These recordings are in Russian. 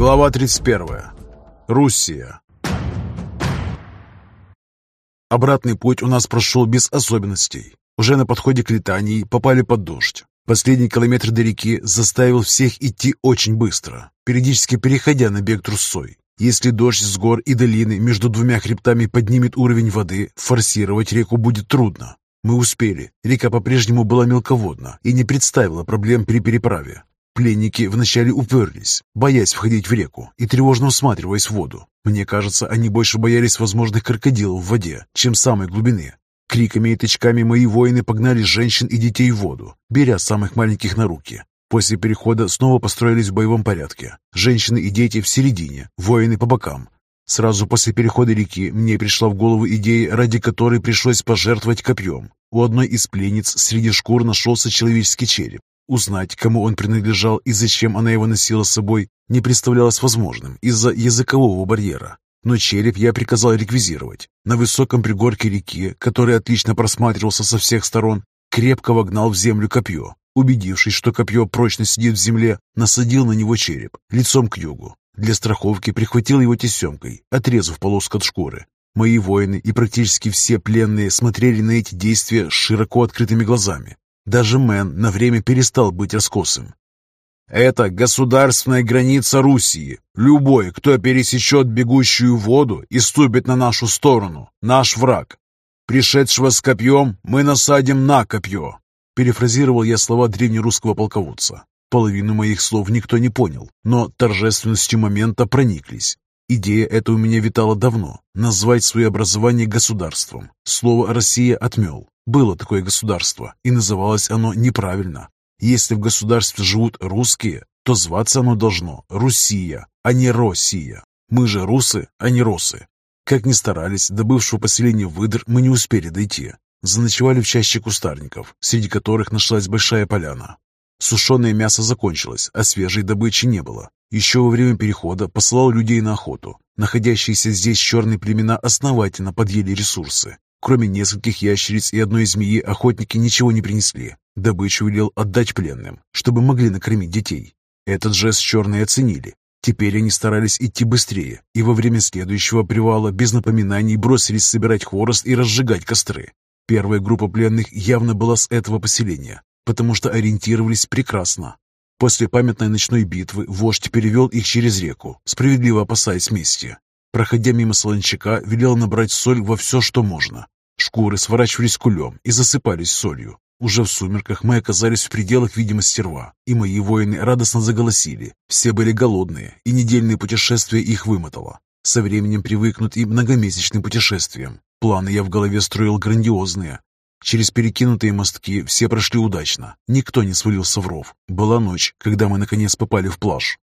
Глава 31. Руссия. Обратный путь у нас прошел без особенностей. Уже на подходе к Литании попали под дождь. Последний километр до реки заставил всех идти очень быстро, периодически переходя на бег трусой. Если дождь с гор и долины между двумя хребтами поднимет уровень воды, форсировать реку будет трудно. Мы успели. Река по-прежнему была мелководна и не представила проблем при переправе. Пленники вначале уперлись, боясь входить в реку и тревожно усматриваясь в воду. Мне кажется, они больше боялись возможных крокодилов в воде, чем самой глубины. Криками и тычками мои воины погнали женщин и детей в воду, беря самых маленьких на руки. После перехода снова построились в боевом порядке. Женщины и дети в середине, воины по бокам. Сразу после перехода реки мне пришла в голову идея, ради которой пришлось пожертвовать копьем. У одной из пленниц среди шкур нашелся человеческий череп. Узнать, кому он принадлежал и зачем она его носила с собой, не представлялось возможным из-за языкового барьера. Но череп я приказал реквизировать. На высоком пригорке реки, который отлично просматривался со всех сторон, крепко вогнал в землю копье. Убедившись, что копье прочно сидит в земле, насадил на него череп, лицом к югу. Для страховки прихватил его тесемкой, отрезав полоску от шкуры. Мои воины и практически все пленные смотрели на эти действия с широко открытыми глазами. Даже Мэн на время перестал быть раскосым. «Это государственная граница Руссии. Любой, кто пересечет бегущую воду и ступит на нашу сторону, наш враг. Пришедшего с копьем мы насадим на копье». Перефразировал я слова древнерусского полководца. Половину моих слов никто не понял, но торжественностью момента прониклись. Идея эта у меня витала давно – назвать свое образование государством. Слово «Россия» отмел. Было такое государство, и называлось оно неправильно. Если в государстве живут русские, то зваться оно должно Русия, а не Россия. Мы же русы, а не росы. Как ни старались, до бывшего поселения выдр мы не успели дойти. Заночевали в чаще кустарников, среди которых нашлась большая поляна. Сушеное мясо закончилось, а свежей добычи не было. Еще во время перехода посылал людей на охоту. Находящиеся здесь черные племена основательно подъели ресурсы. Кроме нескольких ящериц и одной змеи, охотники ничего не принесли. Добычу велел отдать пленным, чтобы могли накормить детей. Этот жест черные оценили. Теперь они старались идти быстрее, и во время следующего привала без напоминаний бросились собирать хворост и разжигать костры. Первая группа пленных явно была с этого поселения, потому что ориентировались прекрасно. После памятной ночной битвы вождь перевел их через реку, справедливо опасаясь мести. Проходя мимо солончака, велел набрать соль во все, что можно. Шкуры сворачивались кулем и засыпались солью. Уже в сумерках мы оказались в пределах видимости рва, и мои воины радостно заголосили. Все были голодные, и недельное путешествие их вымотало. Со временем привыкнут и многомесячным путешествиям. Планы я в голове строил грандиозные. Через перекинутые мостки все прошли удачно. Никто не свалился в ров. Была ночь, когда мы наконец попали в плаж.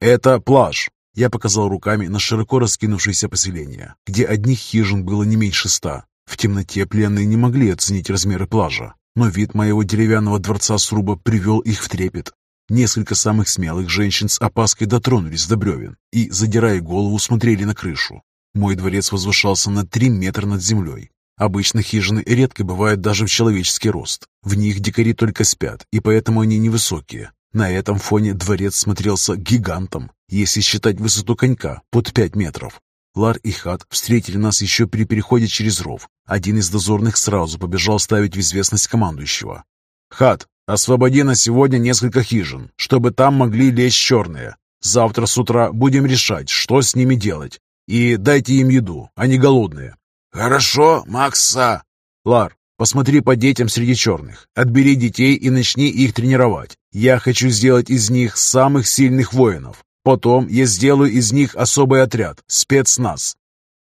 «Это плаж», я показал руками на широко раскинувшееся поселение, где одних хижин было не меньше ста. В темноте пленные не могли оценить размеры плажа, но вид моего деревянного дворца сруба привел их в трепет. Несколько самых смелых женщин с опаской дотронулись до бревен и, задирая голову, смотрели на крышу. Мой дворец возвышался на три метра над землей. Обычно хижины редко бывают даже в человеческий рост. В них дикари только спят, и поэтому они невысокие. На этом фоне дворец смотрелся гигантом, если считать высоту конька под пять метров. Лар и Хат встретили нас еще при переходе через ров. Один из дозорных сразу побежал ставить в известность командующего. «Хат, освободи на сегодня несколько хижин, чтобы там могли лечь черные. Завтра с утра будем решать, что с ними делать. И дайте им еду, они голодные». «Хорошо, Макса». «Лар, Посмотри по детям среди черных. Отбери детей и начни их тренировать. Я хочу сделать из них самых сильных воинов. Потом я сделаю из них особый отряд, спецназ.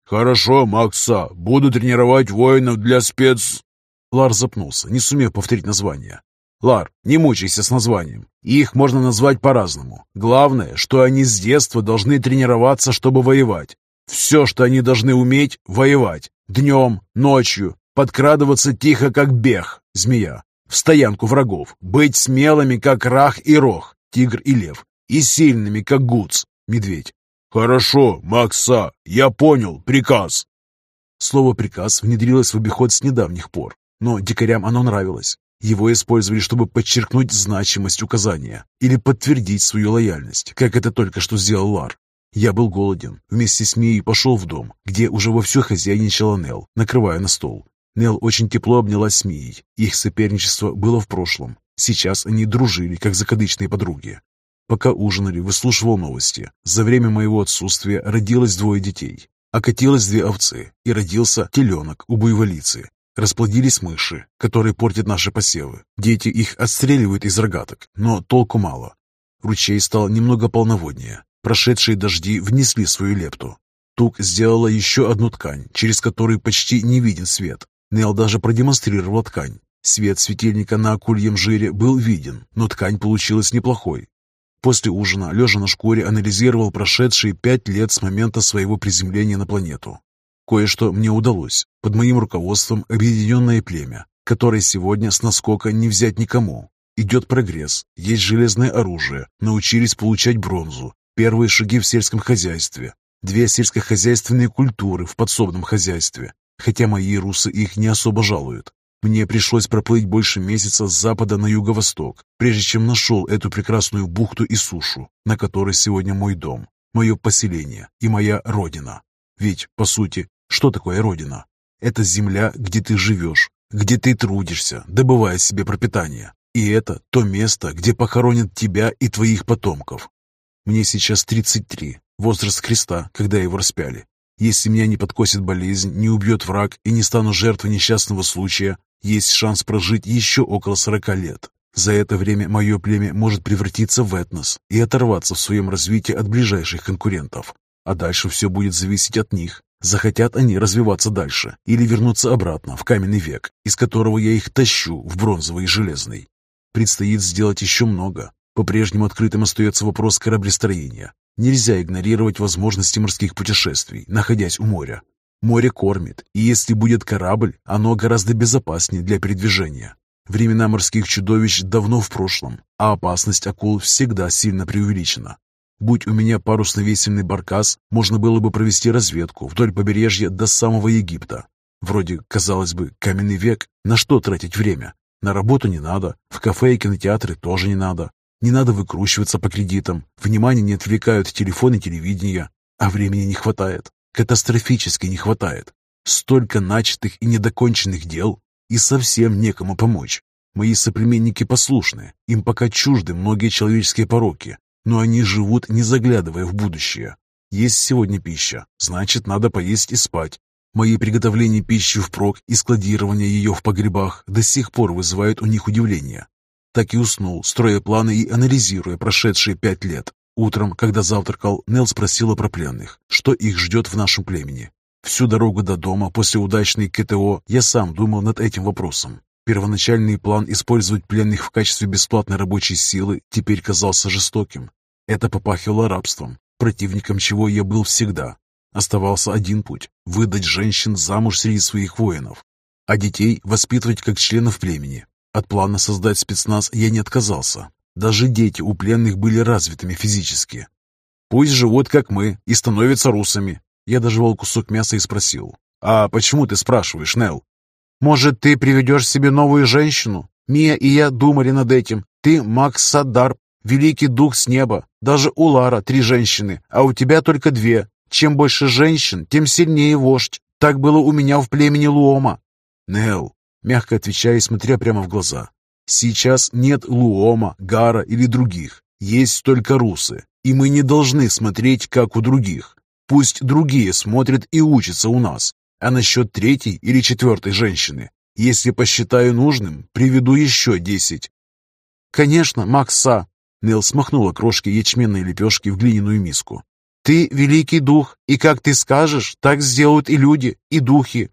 Хорошо, Макса, буду тренировать воинов для спец... Лар запнулся, не сумев повторить название. Лар, не мучайся с названием. Их можно назвать по-разному. Главное, что они с детства должны тренироваться, чтобы воевать. Все, что они должны уметь, воевать. Днем, ночью, Подкрадываться тихо, как бег, змея, в стоянку врагов, быть смелыми, как рах и рох, тигр и лев, и сильными, как гуц, медведь. «Хорошо, Макса, я понял, приказ». Слово «приказ» внедрилось в обиход с недавних пор, но дикарям оно нравилось. Его использовали, чтобы подчеркнуть значимость указания или подтвердить свою лояльность, как это только что сделал Лар. Я был голоден. Вместе с Мией пошел в дом, где уже вовсю хозяйничала Нел, накрывая на стол. Нел очень тепло обнялась с. Их соперничество было в прошлом. Сейчас они дружили, как закадычные подруги. Пока ужинали, выслушивал новости. За время моего отсутствия родилось двое детей. Окатилось две овцы, и родился теленок у буйволицы. Расплодились мыши, которые портят наши посевы. Дети их отстреливают из рогаток, но толку мало. Ручей стал немного полноводнее. Прошедшие дожди внесли свою лепту. Тук сделала еще одну ткань, через которую почти не виден свет. Нел даже продемонстрировала ткань. Свет светильника на акульем жире был виден, но ткань получилась неплохой. После ужина, лежа на шкуре, анализировал прошедшие пять лет с момента своего приземления на планету. Кое-что мне удалось. Под моим руководством объединенное племя, которое сегодня с наскока не взять никому. Идет прогресс, есть железное оружие, научились получать бронзу, первые шаги в сельском хозяйстве, две сельскохозяйственные культуры в подсобном хозяйстве, хотя мои русы их не особо жалуют. Мне пришлось проплыть больше месяца с запада на юго-восток, прежде чем нашел эту прекрасную бухту и сушу, на которой сегодня мой дом, мое поселение и моя родина. Ведь, по сути, что такое родина? Это земля, где ты живешь, где ты трудишься, добывая себе пропитание. И это то место, где похоронят тебя и твоих потомков. Мне сейчас 33, возраст креста, когда его распяли. Если меня не подкосит болезнь, не убьет враг и не стану жертвой несчастного случая, есть шанс прожить еще около 40 лет. За это время мое племя может превратиться в этнос и оторваться в своем развитии от ближайших конкурентов. А дальше все будет зависеть от них, Захотят они развиваться дальше или вернуться обратно в каменный век, из которого я их тащу в бронзовый и железный. Предстоит сделать еще много. По-прежнему открытым остается вопрос кораблестроения. Нельзя игнорировать возможности морских путешествий, находясь у моря. Море кормит, и если будет корабль, оно гораздо безопаснее для передвижения. Времена морских чудовищ давно в прошлом, а опасность акул всегда сильно преувеличена. Будь у меня парусно-весельный баркас, можно было бы провести разведку вдоль побережья до самого Египта. Вроде, казалось бы, каменный век. На что тратить время? На работу не надо, в кафе и кинотеатры тоже не надо. Не надо выкручиваться по кредитам, внимание не отвлекают телефон и телевидение, а времени не хватает. Катастрофически не хватает. Столько начатых и недоконченных дел, и совсем некому помочь. Мои соплеменники послушны, им пока чужды многие человеческие пороки, но они живут, не заглядывая в будущее. Есть сегодня пища, значит, надо поесть и спать. Мои приготовления пищи впрок и складирование ее в погребах до сих пор вызывают у них удивление. Так и уснул, строя планы и анализируя прошедшие пять лет. Утром, когда завтракал, Нел спросила про пленных, что их ждет в нашем племени. Всю дорогу до дома после удачной КТО я сам думал над этим вопросом. Первоначальный план использовать пленных в качестве бесплатной рабочей силы теперь казался жестоким. Это попахивало рабством, противником чего я был всегда. Оставался один путь – выдать женщин замуж среди своих воинов, а детей воспитывать как членов племени. От плана создать спецназ я не отказался. Даже дети у пленных были развитыми физически. Пусть живут, как мы, и становятся русами. Я дожевал кусок мяса и спросил. «А почему ты спрашиваешь, Нел? Может, ты приведешь себе новую женщину? Мия и я думали над этим. Ты Макс Садар, великий дух с неба. Даже у Лара три женщины, а у тебя только две. Чем больше женщин, тем сильнее вождь. Так было у меня в племени Луома. Нел, мягко отвечая смотря прямо в глаза. Сейчас нет Луома, Гара или других. Есть только русы. И мы не должны смотреть, как у других. Пусть другие смотрят и учатся у нас. А насчет третьей или четвертой женщины, если посчитаю нужным, приведу еще десять. Конечно, Макса. Нел смахнула крошки ячменной лепешки в глиняную миску. Ты великий дух, и как ты скажешь, так сделают и люди, и духи.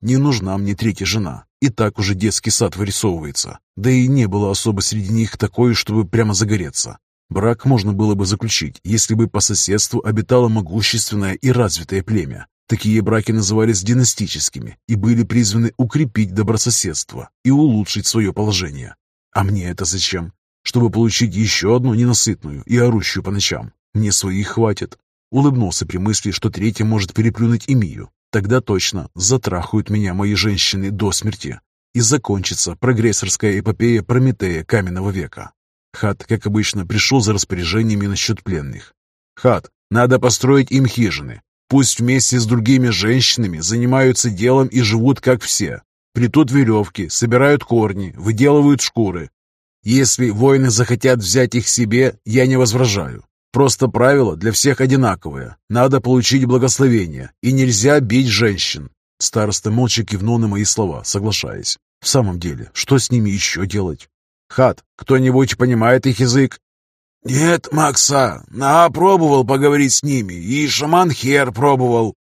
Не нужна мне третья жена. И так уже детский сад вырисовывается. Да и не было особо среди них такой, чтобы прямо загореться. Брак можно было бы заключить, если бы по соседству обитало могущественное и развитое племя, Такие браки назывались династическими и были призваны укрепить добрососедство и улучшить свое положение. А мне это зачем? Чтобы получить еще одну ненасытную и орущую по ночам. Мне своих хватит. Улыбнулся при мысли, что третья может переплюнуть Эмию. Тогда точно затрахают меня мои женщины до смерти. и закончится прогрессорская эпопея Прометея каменного века. Хат, как обычно, пришел за распоряжениями насчет пленных. «Хат, надо построить им хижины. Пусть вместе с другими женщинами занимаются делом и живут как все. Плетут веревки, собирают корни, выделывают шкуры. Если воины захотят взять их себе, я не возражаю. Просто правило для всех одинаковое. Надо получить благословение, и нельзя бить женщин. Староста молча кивнул на мои слова, соглашаясь. В самом деле, что с ними еще делать? Хат, кто-нибудь понимает их язык? Нет, Макса, на пробовал поговорить с ними, и шаман Хер пробовал.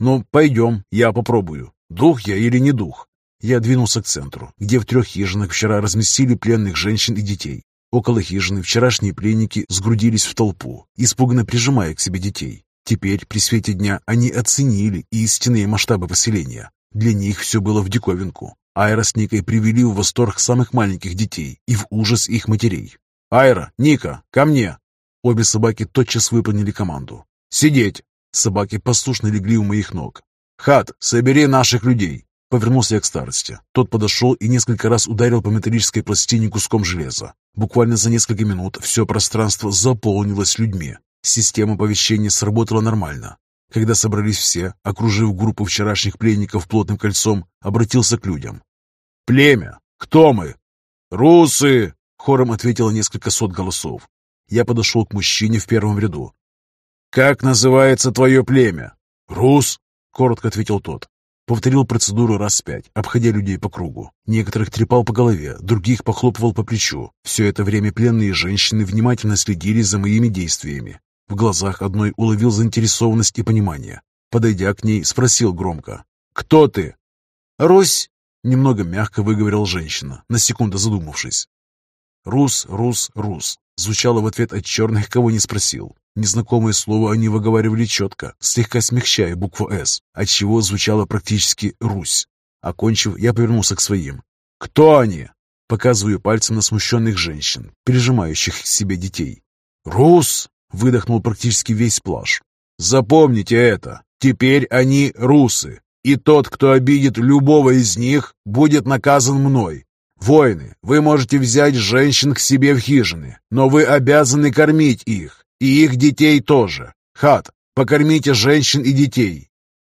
Ну, пойдем, я попробую. Дух я или не дух? Я двинулся к центру, где в трех хижинах вчера разместили пленных женщин и детей. Около хижины вчерашние пленники сгрудились в толпу, испуганно прижимая к себе детей. Теперь, при свете дня, они оценили истинные масштабы поселения. Для них все было в диковинку. Айра с Никой привели в восторг самых маленьких детей и в ужас их матерей. «Айра, Ника, ко мне!» Обе собаки тотчас выполнили команду. «Сидеть!» Собаки послушно легли у моих ног. «Хат, собери наших людей!» Повернулся я к старости. Тот подошел и несколько раз ударил по металлической пластине куском железа. Буквально за несколько минут все пространство заполнилось людьми. Система оповещения сработала нормально. Когда собрались все, окружив группу вчерашних пленников плотным кольцом, обратился к людям. «Племя! Кто мы?» «Русы!» — хором ответило несколько сот голосов. Я подошел к мужчине в первом ряду. «Как называется твое племя?» «Рус!» — коротко ответил тот. Повторил процедуру раз пять, обходя людей по кругу. Некоторых трепал по голове, других похлопывал по плечу. Все это время пленные женщины внимательно следили за моими действиями. В глазах одной уловил заинтересованность и понимание. Подойдя к ней, спросил громко. «Кто ты?» «Русь!» — немного мягко выговорила женщина, на секунду задумавшись. «Рус, Рус, Рус!» звучало в ответ от черных, кого не спросил. Незнакомое слово они выговаривали четко, слегка смягчая букву «С», отчего звучало практически «Русь». Окончив, я повернулся к своим. «Кто они?» Показываю пальцем на смущенных женщин, прижимающих к себе детей. «Рус!» — выдохнул практически весь плаж. «Запомните это! Теперь они русы, и тот, кто обидит любого из них, будет наказан мной. Воины, вы можете взять женщин к себе в хижины, но вы обязаны кормить их. И их детей тоже. Хат, покормите женщин и детей.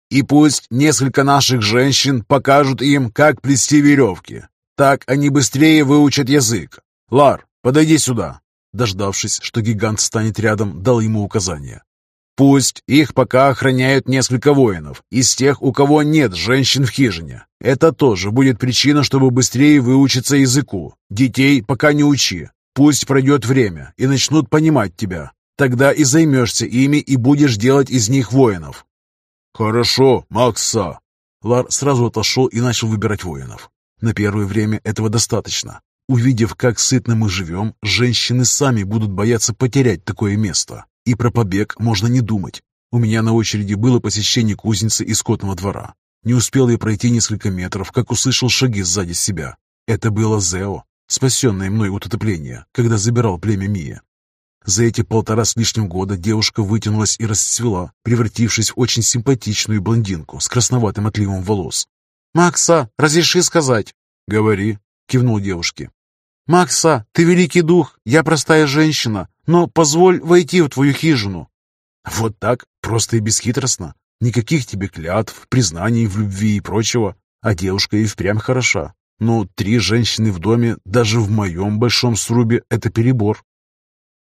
И пусть несколько наших женщин покажут им, как плести веревки. Так они быстрее выучат язык. Лар, подойди сюда. Дождавшись, что гигант станет рядом, дал ему указание. Пусть их пока охраняют несколько воинов, из тех, у кого нет женщин в хижине. Это тоже будет причина, чтобы быстрее выучиться языку. Детей пока не учи. Пусть пройдет время и начнут понимать тебя. Тогда и займешься ими и будешь делать из них воинов». «Хорошо, Макса». Лар сразу отошел и начал выбирать воинов. На первое время этого достаточно. Увидев, как сытно мы живем, женщины сами будут бояться потерять такое место. И про побег можно не думать. У меня на очереди было посещение кузницы и скотного двора. Не успел я пройти несколько метров, как услышал шаги сзади себя. Это было Зео, спасенное мной от утопления, когда забирал племя Мия. За эти полтора с лишним года девушка вытянулась и расцвела, превратившись в очень симпатичную блондинку с красноватым отливом волос. «Макса, разреши сказать?» «Говори», — кивнул девушке. «Макса, ты великий дух, я простая женщина, но позволь войти в твою хижину». Вот так, просто и бесхитростно. Никаких тебе клятв, признаний в любви и прочего. А девушка и впрямь хороша. Но три женщины в доме, даже в моем большом срубе, это перебор.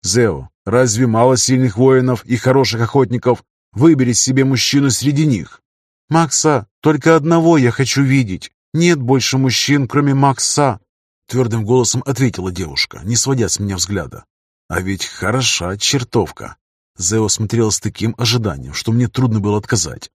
Зео, разве мало сильных воинов и хороших охотников? Выбери себе мужчину среди них. Макса, только одного я хочу видеть. Нет больше мужчин, кроме Макса. Твердым голосом ответила девушка, не сводя с меня взгляда. А ведь хороша чертовка. Зео смотрел с таким ожиданием, что мне трудно было отказать.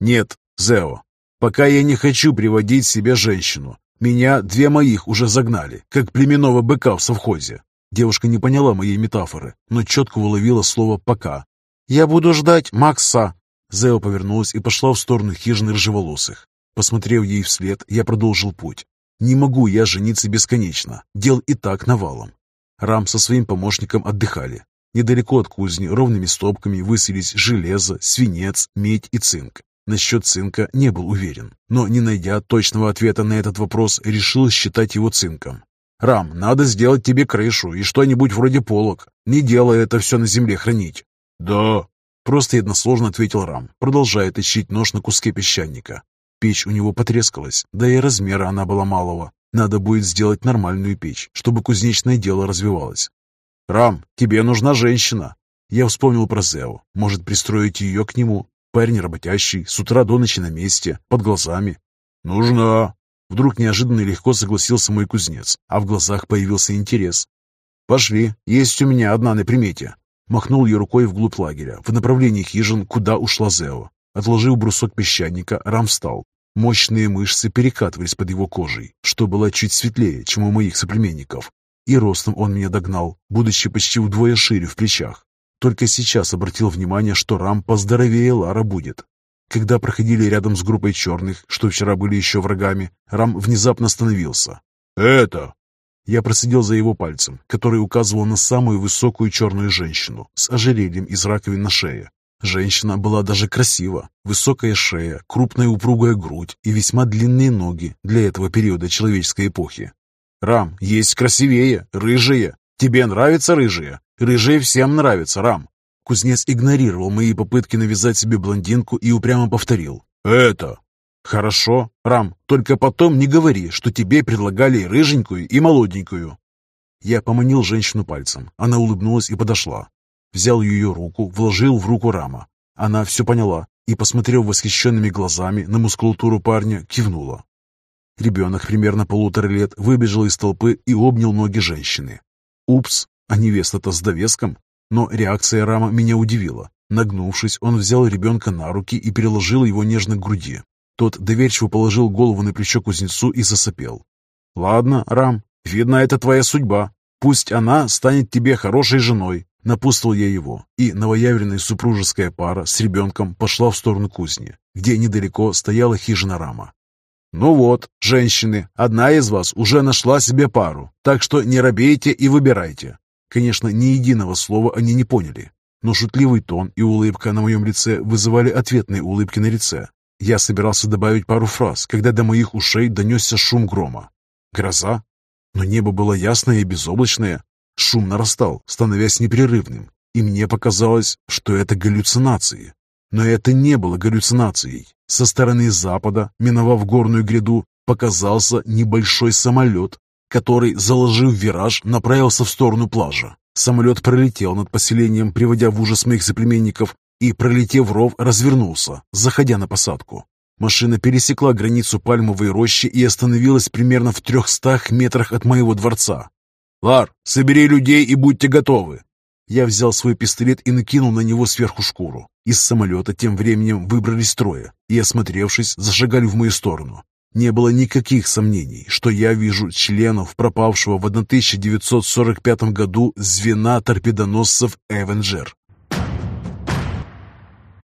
«Нет, Зео, пока я не хочу приводить себе женщину. Меня две моих уже загнали, как племенного быка в совхозе. Девушка не поняла моей метафоры, но четко уловила слово «пока». «Я буду ждать Макса!» Зео повернулась и пошла в сторону хижины рыжеволосых. Посмотрев ей вслед, я продолжил путь. Не могу я жениться бесконечно, дел и так навалом. Рам со своим помощником отдыхали. Недалеко от кузни ровными стопками высылись железо, свинец, медь и цинк. Насчет цинка не был уверен, но, не найдя точного ответа на этот вопрос, решил считать его цинком. «Рам, надо сделать тебе крышу и что-нибудь вроде полок. Не делай это все на земле хранить». «Да». Просто односложно ответил Рам, продолжая тащить нож на куске песчаника. Печь у него потрескалась, да и размера она была малого. Надо будет сделать нормальную печь, чтобы кузнечное дело развивалось. «Рам, тебе нужна женщина!» Я вспомнил про Зео. Может, пристроить ее к нему? Парень работящий, с утра до ночи на месте, под глазами. «Нужна!» Вдруг неожиданно легко согласился мой кузнец, а в глазах появился интерес. «Пошли, есть у меня одна на примете». Махнул я рукой вглубь лагеря, в направлении хижин, куда ушла Зео. Отложив брусок песчаника, Рам встал. Мощные мышцы перекатывались под его кожей, что было чуть светлее, чем у моих соплеменников. И ростом он меня догнал, будучи почти вдвое шире в плечах. Только сейчас обратил внимание, что Рам поздоровее Лара будет. Когда проходили рядом с группой черных, что вчера были еще врагами, Рам внезапно остановился. «Это!» Я просидел за его пальцем, который указывал на самую высокую черную женщину с ожерельем из раковин на шее. Женщина была даже красива. Высокая шея, крупная упругая грудь и весьма длинные ноги для этого периода человеческой эпохи. «Рам, есть красивее, рыжие. Тебе нравятся рыжие? Рыжие всем нравятся, Рам». Кузнец игнорировал мои попытки навязать себе блондинку и упрямо повторил. «Это». «Хорошо, Рам, только потом не говори, что тебе предлагали рыженькую и молоденькую». Я поманил женщину пальцем. Она улыбнулась и подошла. Взял ее руку, вложил в руку Рама. Она все поняла и, посмотрев восхищенными глазами на мускулатуру парня, кивнула. Ребенок примерно полутора лет выбежал из толпы и обнял ноги женщины. Упс, а невеста-то с довеском? Но реакция Рама меня удивила. Нагнувшись, он взял ребенка на руки и переложил его нежно к груди. Тот доверчиво положил голову на плечо кузнецу и засопел. «Ладно, Рам, видно, это твоя судьба. Пусть она станет тебе хорошей женой». Напустил я его, и новоявленная супружеская пара с ребенком пошла в сторону кузни, где недалеко стояла хижина Рама. «Ну вот, женщины, одна из вас уже нашла себе пару, так что не робейте и выбирайте». Конечно, ни единого слова они не поняли, но шутливый тон и улыбка на моем лице вызывали ответные улыбки на лице. Я собирался добавить пару фраз, когда до моих ушей донесся шум грома. Гроза? Но небо было ясное и безоблачное. Шум нарастал, становясь непрерывным, и мне показалось, что это галлюцинации. Но это не было галлюцинацией. Со стороны запада, миновав горную гряду, показался небольшой самолет, который, заложив вираж, направился в сторону плажа. Самолет пролетел над поселением, приводя в ужас моих соплеменников, и, пролетев ров, развернулся, заходя на посадку. Машина пересекла границу пальмовой рощи и остановилась примерно в трехстах метрах от моего дворца. «Лар, собери людей и будьте готовы!» Я взял свой пистолет и накинул на него сверху шкуру. Из самолета тем временем выбрались трое и, осмотревшись, зашагали в мою сторону. Не было никаких сомнений, что я вижу членов пропавшего в 1945 году звена торпедоносцев «Эвенджер».